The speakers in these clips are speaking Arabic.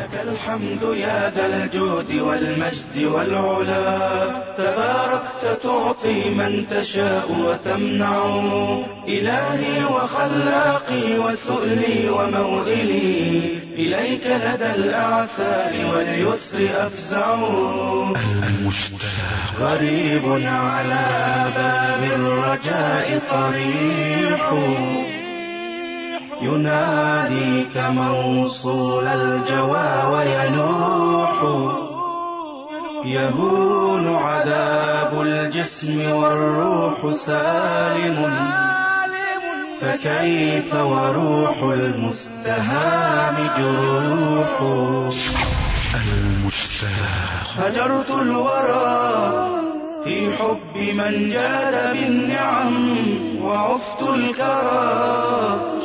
لك الحمد يا ذا الجود والمجد والعلا. تباركت تعطي من تشاء وتمنع. إلهي وخلاقي وسؤلي وموئلي. إليك لدى الأعسار واليسر أفزع. المشتاق. غريب على باب الرجاء طريح. يناديك موصول الجوى وينوح. يهون عذاب الجسم والروح سالم. فكيف وروح المستهام جروح؟ المشتاق هجرت الورى في حب من جاد بالنعم وعفت الكرى.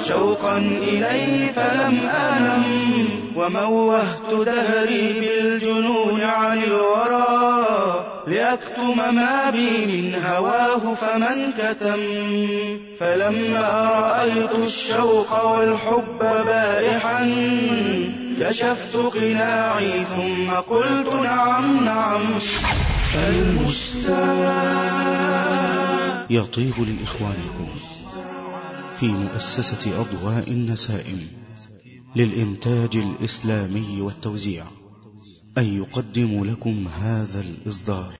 شوقا إليه فلم أنم وموهت دهري بالجنون عن الورى لأكتم ما بي من هواه فمن كتم فلما رأيت الشوق والحب بائحا كشفت قناعي ثم قلت نعم نعم. المشتاق. يطيب لإخوانكم في مؤسسة أضواء النسائم للإنتاج الإسلامي والتوزيع أن يقدم لكم هذا الإصدار.